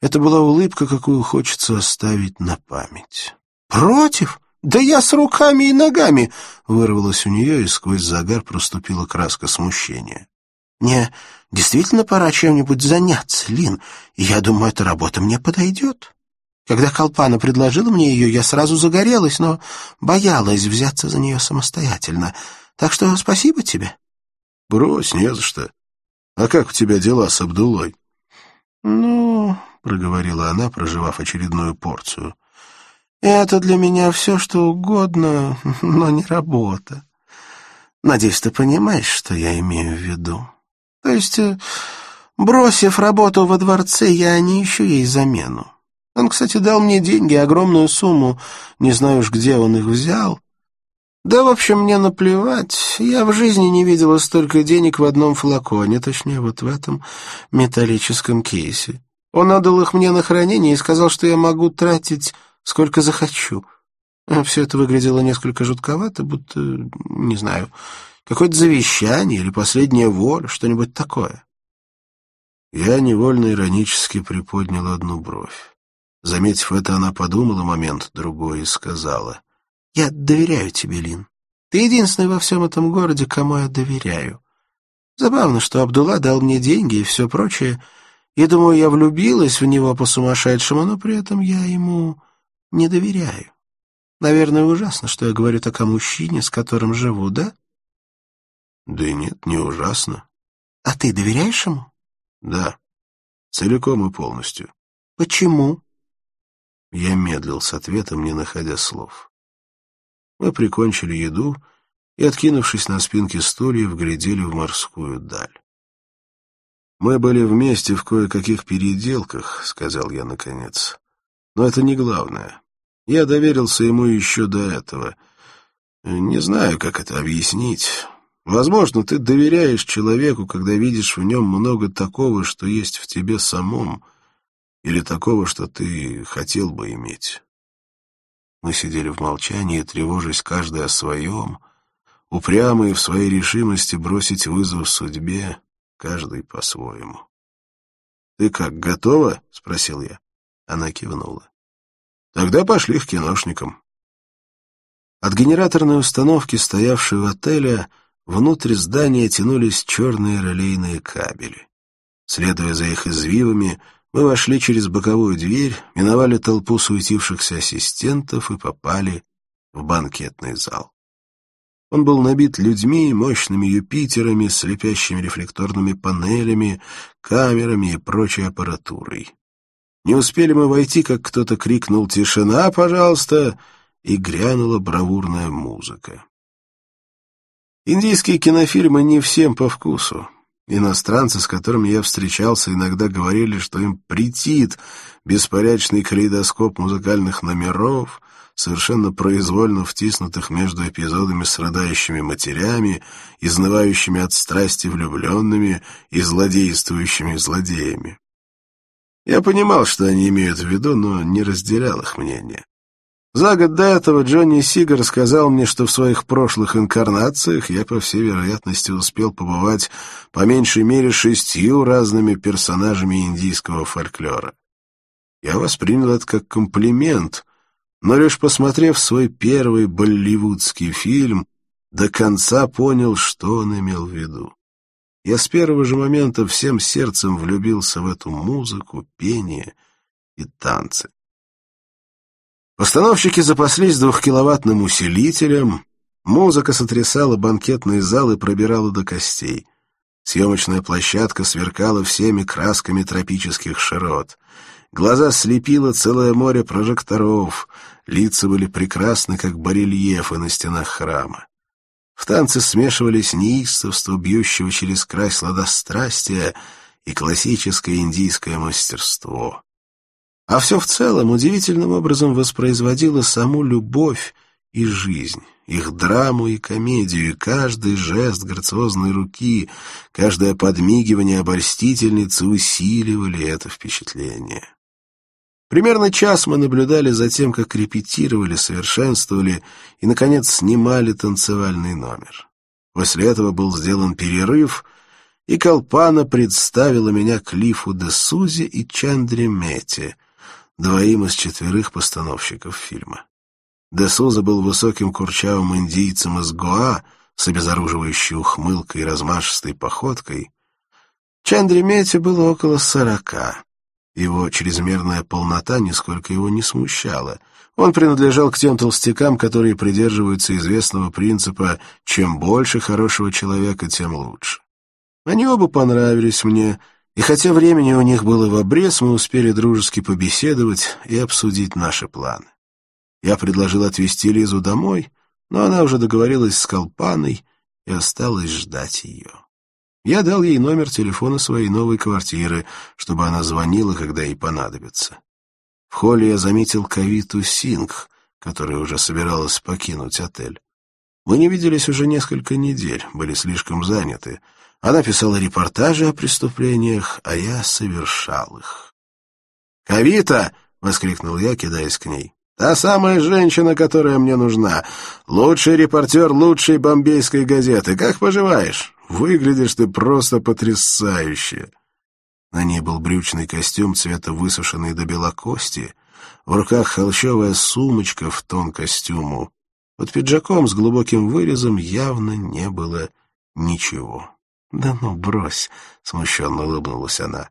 Это была улыбка, какую хочется оставить на память. «Против? Да я с руками и ногами!» Вырвалась у нее, и сквозь загар проступила краска смущения. «Мне действительно пора чем-нибудь заняться, Лин, и я думаю, эта работа мне подойдет. Когда Колпана предложила мне ее, я сразу загорелась, но боялась взяться за нее самостоятельно». Так что спасибо тебе. — Брось, не за что. А как у тебя дела с Абдулой? — Ну, — проговорила она, проживав очередную порцию, — это для меня все, что угодно, но не работа. Надеюсь, ты понимаешь, что я имею в виду. То есть, э, бросив работу во дворце, я не ищу ей замену. Он, кстати, дал мне деньги, огромную сумму, не знаю уж, где он их взял, да, в общем, мне наплевать. Я в жизни не видела столько денег в одном флаконе, точнее, вот в этом металлическом кейсе. Он отдал их мне на хранение и сказал, что я могу тратить сколько захочу. А Все это выглядело несколько жутковато, будто, не знаю, какое-то завещание или последняя воля, что-нибудь такое. Я невольно иронически приподнял одну бровь. Заметив это, она подумала момент другой и сказала. Я доверяю тебе, Лин. Ты единственный во всем этом городе, кому я доверяю. Забавно, что Абдулла дал мне деньги и все прочее. И думаю, я влюбилась в него по-сумасшедшему, но при этом я ему не доверяю. Наверное, ужасно, что я говорю так о мужчине, с которым живу, да? Да нет, не ужасно. А ты доверяешь ему? Да, целиком и полностью. Почему? Я медлил с ответом, не находя слов. Мы прикончили еду и, откинувшись на спинки стульев, глядели в морскую даль. «Мы были вместе в кое-каких переделках», — сказал я наконец. «Но это не главное. Я доверился ему еще до этого. Не знаю, как это объяснить. Возможно, ты доверяешь человеку, когда видишь в нем много такого, что есть в тебе самом, или такого, что ты хотел бы иметь». Мы сидели в молчании, тревожась каждый о своем, упрямые в своей решимости бросить вызов судьбе, каждый по-своему. «Ты как, готова?» — спросил я. Она кивнула. «Тогда пошли к киношникам». От генераторной установки, стоявшей в отеле, внутрь здания тянулись черные релейные кабели. Следуя за их извивами, мы вошли через боковую дверь, миновали толпу суетившихся ассистентов и попали в банкетный зал. Он был набит людьми, мощными Юпитерами, слепящими рефлекторными панелями, камерами и прочей аппаратурой. Не успели мы войти, как кто-то крикнул «Тишина, пожалуйста!» и грянула бравурная музыка. Индийские кинофильмы не всем по вкусу. Иностранцы, с которыми я встречался, иногда говорили, что им претит беспорядочный калейдоскоп музыкальных номеров, совершенно произвольно втиснутых между эпизодами с рыдающими матерями, изнывающими от страсти влюбленными и злодействующими злодеями. Я понимал, что они имеют в виду, но не разделял их мнение. За год до этого Джонни Сигар сказал мне, что в своих прошлых инкарнациях я, по всей вероятности, успел побывать по меньшей мере шестью разными персонажами индийского фольклора. Я воспринял это как комплимент, но лишь посмотрев свой первый болливудский фильм, до конца понял, что он имел в виду. Я с первого же момента всем сердцем влюбился в эту музыку, пение и танцы. Постановщики запаслись двухкиловаттным усилителем, музыка сотрясала банкетный зал и пробирала до костей. Съемочная площадка сверкала всеми красками тропических широт. Глаза слепило целое море прожекторов, лица были прекрасны, как барельефы на стенах храма. В танце смешивались неистовство, бьющего через край сладострастия, и классическое индийское мастерство а все в целом удивительным образом воспроизводило саму любовь и жизнь, их драму и комедию, и каждый жест грациозной руки, каждое подмигивание обольстительницы усиливали это впечатление. Примерно час мы наблюдали за тем, как репетировали, совершенствовали и, наконец, снимали танцевальный номер. После этого был сделан перерыв, и Колпана представила меня Клифу де Сузи и Чандре Мете, двоим из четверых постановщиков фильма. Де Суза был высоким курчавым индийцем из Гоа с обезоруживающей ухмылкой и размашистой походкой. Чандре Мети было около сорока. Его чрезмерная полнота нисколько его не смущала. Он принадлежал к тем толстякам, которые придерживаются известного принципа «чем больше хорошего человека, тем лучше». Они оба понравились мне — и хотя времени у них было в обрез, мы успели дружески побеседовать и обсудить наши планы. Я предложил отвезти Лизу домой, но она уже договорилась с Колпаной и осталась ждать ее. Я дал ей номер телефона своей новой квартиры, чтобы она звонила, когда ей понадобится. В холле я заметил Кавиту Сингх, которая уже собиралась покинуть отель. Мы не виделись уже несколько недель, были слишком заняты — она писала репортажи о преступлениях, а я совершал их. «Кавита!» — воскликнул я, кидаясь к ней. «Та самая женщина, которая мне нужна. Лучший репортер лучшей бомбейской газеты. Как поживаешь? Выглядишь ты просто потрясающе!» На ней был брючный костюм цвета высушенной до белокости, в руках холщовая сумочка в тон костюму. Под пиджаком с глубоким вырезом явно не было ничего. «Да ну, брось!» — смущенно улыбнулась она.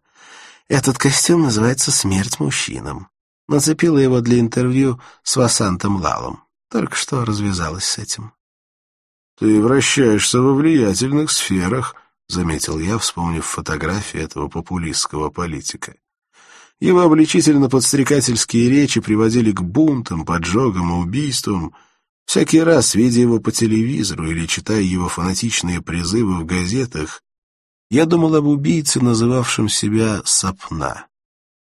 «Этот костюм называется «Смерть мужчинам». Нацепила его для интервью с Васантом Лалом. Только что развязалась с этим». «Ты вращаешься во влиятельных сферах», — заметил я, вспомнив фотографии этого популистского политика. Его обличительно-подстрекательские речи приводили к бунтам, поджогам и убийствам. Всякий раз, видя его по телевизору или читая его фанатичные призывы в газетах, я думал об убийце, называвшем себя Сапна.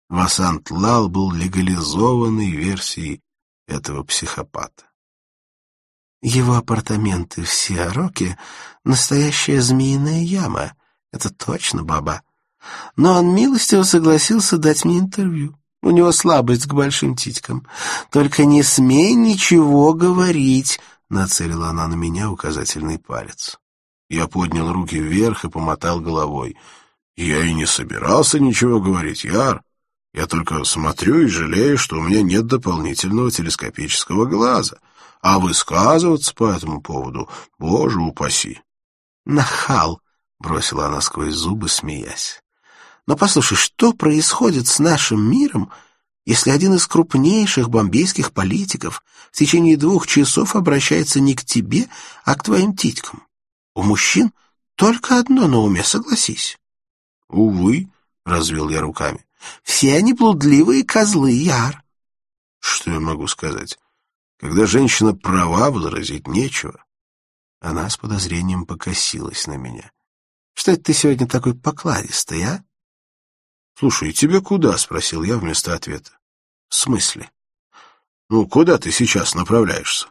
Васант Лал был легализованной версией этого психопата. Его апартаменты в Сиароке — настоящая змеиная яма. Это точно, баба. Но он милостиво согласился дать мне интервью. У него слабость к большим титькам. Только не смей ничего говорить, — нацелила она на меня указательный палец. Я поднял руки вверх и помотал головой. Я и не собирался ничего говорить, Яр. Я только смотрю и жалею, что у меня нет дополнительного телескопического глаза. А высказываться по этому поводу, боже упаси. «Нахал!» — бросила она сквозь зубы, смеясь. «Но послушай, что происходит с нашим миром, если один из крупнейших бомбейских политиков в течение двух часов обращается не к тебе, а к твоим титькам? У мужчин только одно на уме, согласись». «Увы», — развел я руками. «Все они блудливые козлы, Яр». «Что я могу сказать? Когда женщина права, возразить нечего. Она с подозрением покосилась на меня. — Что это ты сегодня такой покладистый, а? — Слушай, тебе куда? — спросил я вместо ответа. — В смысле? — Ну, куда ты сейчас направляешься?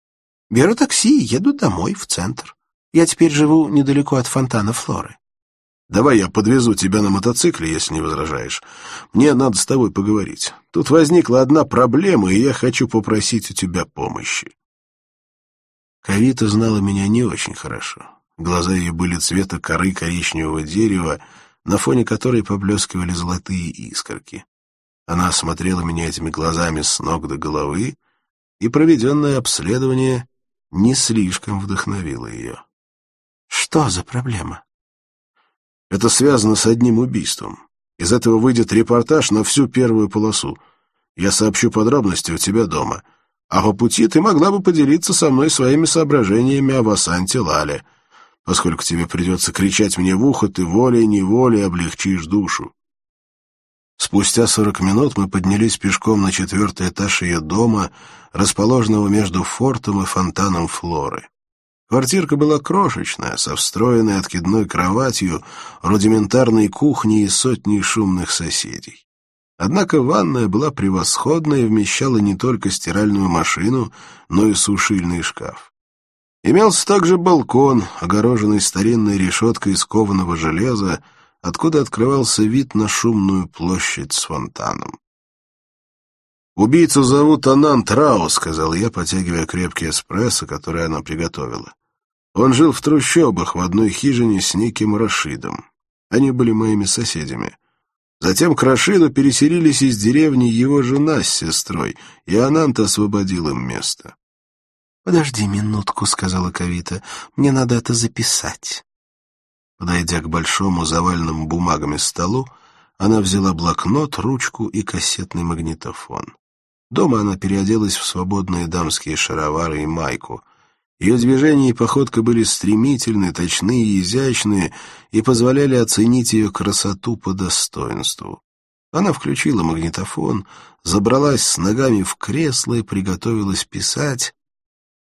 — Беру такси и еду домой, в центр. Я теперь живу недалеко от фонтана Флоры. Давай я подвезу тебя на мотоцикле, если не возражаешь. Мне надо с тобой поговорить. Тут возникла одна проблема, и я хочу попросить у тебя помощи. Кавита знала меня не очень хорошо. Глаза ее были цвета коры коричневого дерева, на фоне которой поблескивали золотые искорки. Она осмотрела меня этими глазами с ног до головы, и проведенное обследование не слишком вдохновило ее. «Что за проблема?» Это связано с одним убийством. Из этого выйдет репортаж на всю первую полосу. Я сообщу подробности у тебя дома. А по пути ты могла бы поделиться со мной своими соображениями о Васанте Лале. Поскольку тебе придется кричать мне в ухо, ты волей-неволей облегчишь душу. Спустя сорок минут мы поднялись пешком на четвертый этаж ее дома, расположенного между фортом и фонтаном Флоры. Квартирка была крошечная, со встроенной откидной кроватью, рудиментарной кухней и сотней шумных соседей. Однако ванная была превосходная и вмещала не только стиральную машину, но и сушильный шкаф. Имелся также балкон, огороженный старинной решеткой из кованого железа, откуда открывался вид на шумную площадь с фонтаном. «Убийцу зовут Анант Рао», — сказал я, потягивая крепкий эспрессо, который она приготовила. «Он жил в трущобах в одной хижине с неким Рашидом. Они были моими соседями. Затем к Рашиду переселились из деревни его жена с сестрой, и Анант освободил им место». «Подожди минутку», — сказала Кавита, — «мне надо это записать». Подойдя к большому заваленному бумагами столу, она взяла блокнот, ручку и кассетный магнитофон. Дома она переоделась в свободные дамские шаровары и майку. Ее движения и походка были стремительны, точны и изящные и позволяли оценить ее красоту по достоинству. Она включила магнитофон, забралась с ногами в кресло и приготовилась писать,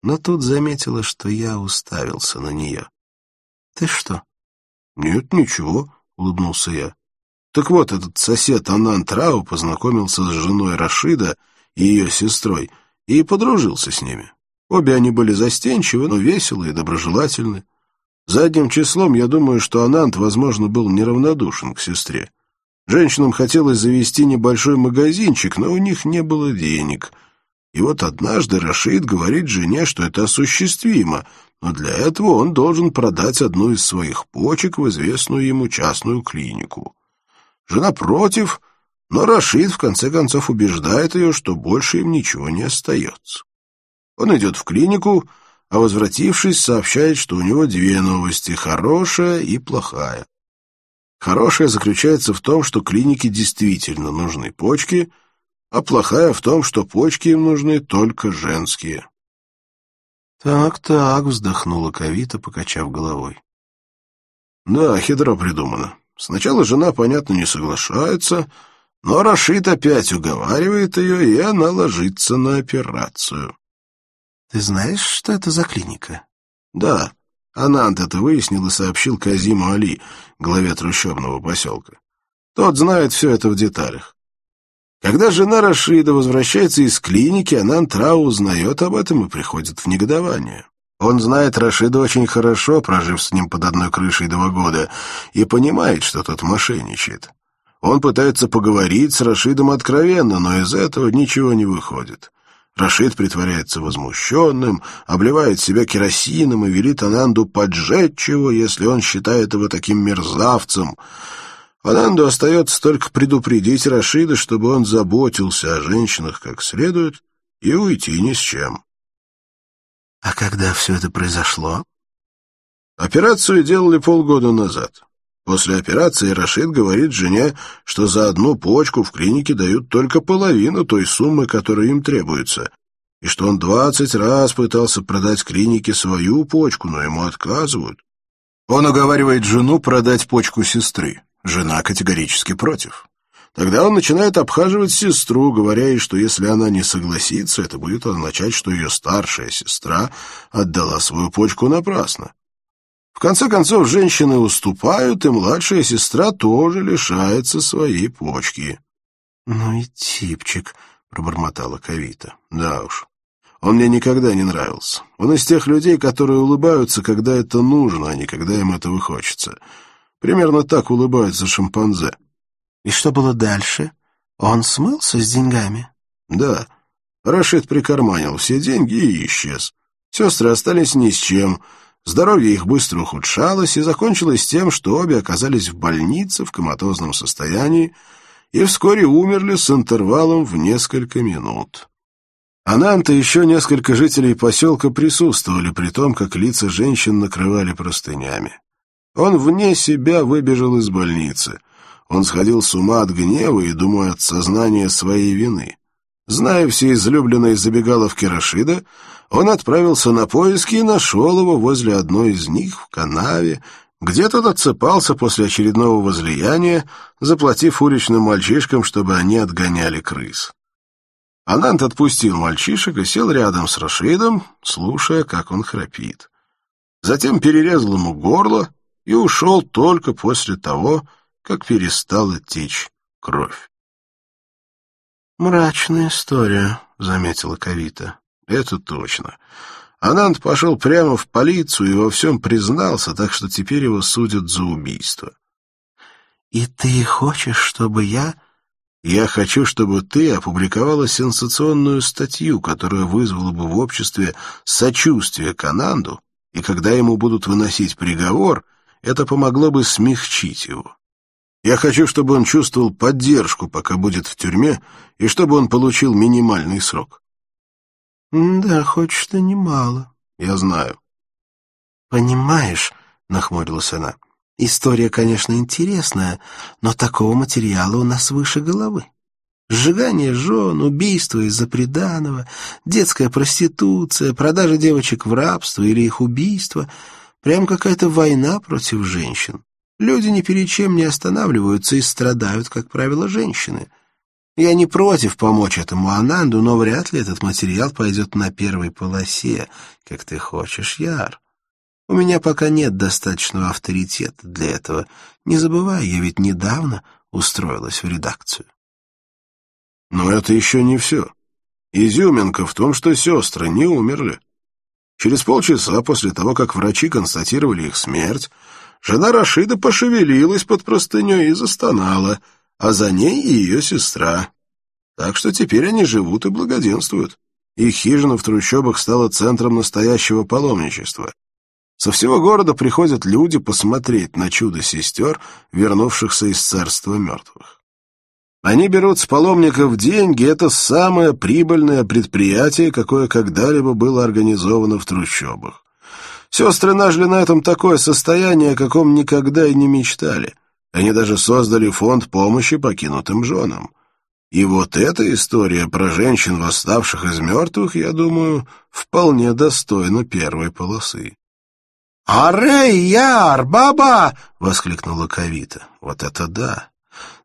но тут заметила, что я уставился на нее. — Ты что? — Нет, ничего, — улыбнулся я. Так вот, этот сосед Анан Трау познакомился с женой Рашида — и ее сестрой, и подружился с ними. Обе они были застенчивы, но веселые и доброжелательны. Задним числом я думаю, что Анант, возможно, был неравнодушен к сестре. Женщинам хотелось завести небольшой магазинчик, но у них не было денег. И вот однажды Рашид говорит жене, что это осуществимо, но для этого он должен продать одну из своих почек в известную ему частную клинику. Жена против, но Рашид в конце концов убеждает ее, что больше им ничего не остается. Он идет в клинику, а возвратившись, сообщает, что у него две новости — хорошая и плохая. Хорошая заключается в том, что клинике действительно нужны почки, а плохая в том, что почки им нужны только женские. «Так-так», — вздохнула Кавита, покачав головой. «Да, хитро придумано. Сначала жена, понятно, не соглашается, но Рашид опять уговаривает ее, и она ложится на операцию». «Ты знаешь, что это за клиника?» «Да. Анант это выяснил и сообщил Казиму Али, главе трущобного поселка. Тот знает все это в деталях. Когда жена Рашида возвращается из клиники, Анант Рау узнает об этом и приходит в негодование. Он знает Рашида очень хорошо, прожив с ним под одной крышей два года, и понимает, что тот мошенничает. Он пытается поговорить с Рашидом откровенно, но из этого ничего не выходит. Рашид притворяется возмущенным, обливает себя керосином и велит Ананду поджечь его, если он считает его таким мерзавцем. Ананду остается только предупредить Рашида, чтобы он заботился о женщинах как следует и уйти ни с чем. А когда все это произошло? Операцию делали полгода назад. После операции Рашид говорит жене, что за одну почку в клинике дают только половину той суммы, которая им требуется, и что он двадцать раз пытался продать клинике свою почку, но ему отказывают. Он уговаривает жену продать почку сестры. Жена категорически против. Тогда он начинает обхаживать сестру, говоря ей, что если она не согласится, это будет означать, что ее старшая сестра отдала свою почку напрасно. В конце концов, женщины уступают, и младшая сестра тоже лишается своей почки. — Ну и типчик, — пробормотала Кавита. — Да уж. Он мне никогда не нравился. Он из тех людей, которые улыбаются, когда это нужно, а не когда им этого хочется. Примерно так улыбаются шимпанзе. — И что было дальше? Он смылся с деньгами? — Да. Рашид прикарманил все деньги и исчез. Сестры остались ни с чем — Здоровье их быстро ухудшалось и закончилось тем, что обе оказались в больнице в коматозном состоянии и вскоре умерли с интервалом в несколько минут. Ананта и еще несколько жителей поселка присутствовали при том, как лица женщин накрывали простынями. Он вне себя выбежал из больницы. Он сходил с ума от гнева и, думаю, от сознания своей вины. Зная все излюбленные забегаловки Рашида, он отправился на поиски и нашел его возле одной из них в канаве, где тот отсыпался после очередного возлияния, заплатив уличным мальчишкам, чтобы они отгоняли крыс. Анант отпустил мальчишек и сел рядом с Рашидом, слушая, как он храпит. Затем перерезал ему горло и ушел только после того, как перестала течь кровь. «Мрачная история», — заметила Кавита. Это точно. Ананд пошел прямо в полицию и во всем признался, так что теперь его судят за убийство. «И ты хочешь, чтобы я...» «Я хочу, чтобы ты опубликовала сенсационную статью, которая вызвала бы в обществе сочувствие к Ананду, и когда ему будут выносить приговор, это помогло бы смягчить его. Я хочу, чтобы он чувствовал поддержку, пока будет в тюрьме, и чтобы он получил минимальный срок. «Да, хочешь-то немало». «Я знаю». «Понимаешь», — нахмурилась она, — «история, конечно, интересная, но такого материала у нас выше головы. Сжигание жен, убийство из-за приданого, детская проституция, продажа девочек в рабство или их убийство — прям какая-то война против женщин. Люди ни перед чем не останавливаются и страдают, как правило, женщины». Я не против помочь этому Ананду, но вряд ли этот материал пойдет на первой полосе, как ты хочешь, Яр. У меня пока нет достаточного авторитета для этого. Не забывай, я ведь недавно устроилась в редакцию. Но это еще не все. Изюминка в том, что сестры не умерли. Через полчаса после того, как врачи констатировали их смерть, жена Рашида пошевелилась под простыней и застонала — а за ней и ее сестра. Так что теперь они живут и благоденствуют. Их хижина в трущобах стала центром настоящего паломничества. Со всего города приходят люди посмотреть на чудо сестер, вернувшихся из царства мертвых. Они берут с паломников деньги, это самое прибыльное предприятие, какое когда-либо было организовано в трущобах. Сестры нажили на этом такое состояние, о каком никогда и не мечтали. Они даже создали фонд помощи покинутым женам. И вот эта история про женщин, восставших из мертвых, я думаю, вполне достойна первой полосы. «Арей, яр, баба!» — воскликнула Кавита. «Вот это да!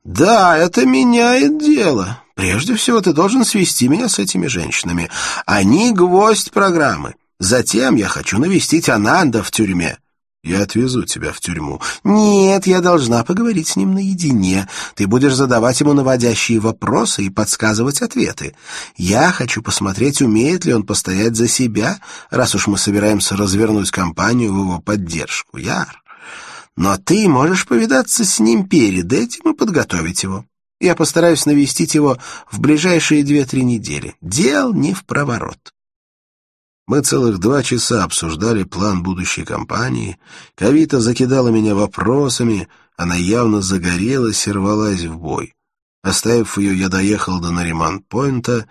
Да, это меняет дело. Прежде всего ты должен свести меня с этими женщинами. Они — гвоздь программы. Затем я хочу навестить Ананда в тюрьме. Я отвезу тебя в тюрьму. Нет, я должна поговорить с ним наедине. Ты будешь задавать ему наводящие вопросы и подсказывать ответы. Я хочу посмотреть, умеет ли он постоять за себя, раз уж мы собираемся развернуть кампанию в его поддержку. Яр. Но ты можешь повидаться с ним перед этим и подготовить его. Я постараюсь навестить его в ближайшие две-три недели. Дел не в проворот. Мы целых два часа обсуждали план будущей кампании. Кавита закидала меня вопросами, она явно загорелась и рвалась в бой. Оставив ее, я доехал до Нариман-Пойнта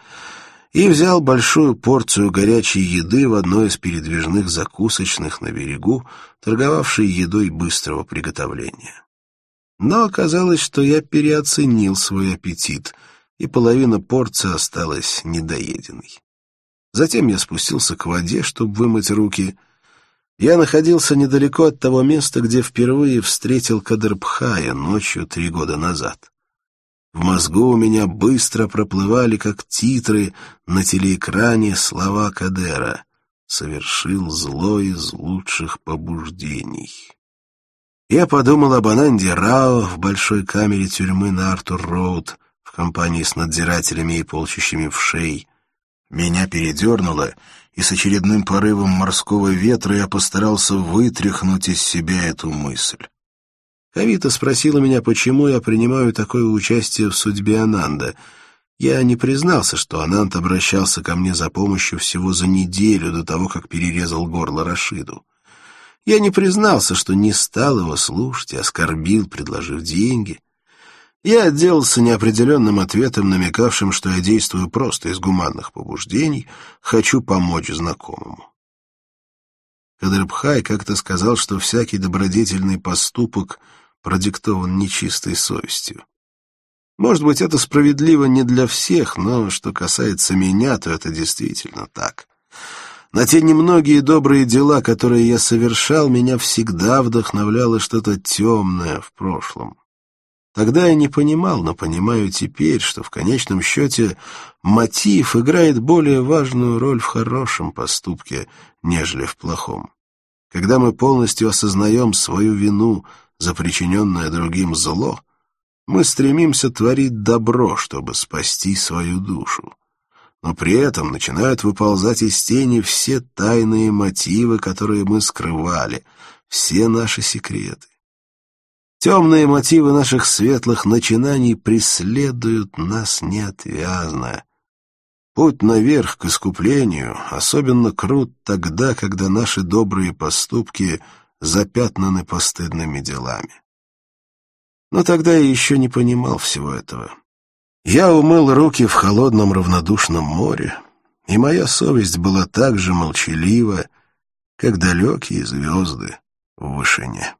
и взял большую порцию горячей еды в одной из передвижных закусочных на берегу, торговавшей едой быстрого приготовления. Но оказалось, что я переоценил свой аппетит, и половина порции осталась недоеденной. Затем я спустился к воде, чтобы вымыть руки. Я находился недалеко от того места, где впервые встретил Кадрбхая ночью три года назад. В мозгу у меня быстро проплывали, как титры, на телеэкране слова Кадера «Совершил зло из лучших побуждений». Я подумал об Ананде Рао в большой камере тюрьмы на Артур-Роуд в компании с надзирателями и полчищами в шей, меня передернуло, и с очередным порывом морского ветра я постарался вытряхнуть из себя эту мысль. Кавита спросила меня, почему я принимаю такое участие в судьбе Ананда. Я не признался, что Ананд обращался ко мне за помощью всего за неделю до того, как перерезал горло Рашиду. Я не признался, что не стал его слушать и оскорбил, предложив деньги. Я отделался неопределенным ответом, намекавшим, что я действую просто из гуманных побуждений, хочу помочь знакомому. Кадрбхай как-то сказал, что всякий добродетельный поступок продиктован нечистой совестью. Может быть, это справедливо не для всех, но что касается меня, то это действительно так. На те немногие добрые дела, которые я совершал, меня всегда вдохновляло что-то темное в прошлом. Тогда я не понимал, но понимаю теперь, что в конечном счете мотив играет более важную роль в хорошем поступке, нежели в плохом. Когда мы полностью осознаем свою вину за причиненное другим зло, мы стремимся творить добро, чтобы спасти свою душу. Но при этом начинают выползать из тени все тайные мотивы, которые мы скрывали, все наши секреты. Темные мотивы наших светлых начинаний преследуют нас неотвязно. Путь наверх к искуплению особенно крут тогда, когда наши добрые поступки запятнаны постыдными делами. Но тогда я еще не понимал всего этого. Я умыл руки в холодном равнодушном море, и моя совесть была так же молчалива, как далекие звезды в вышине.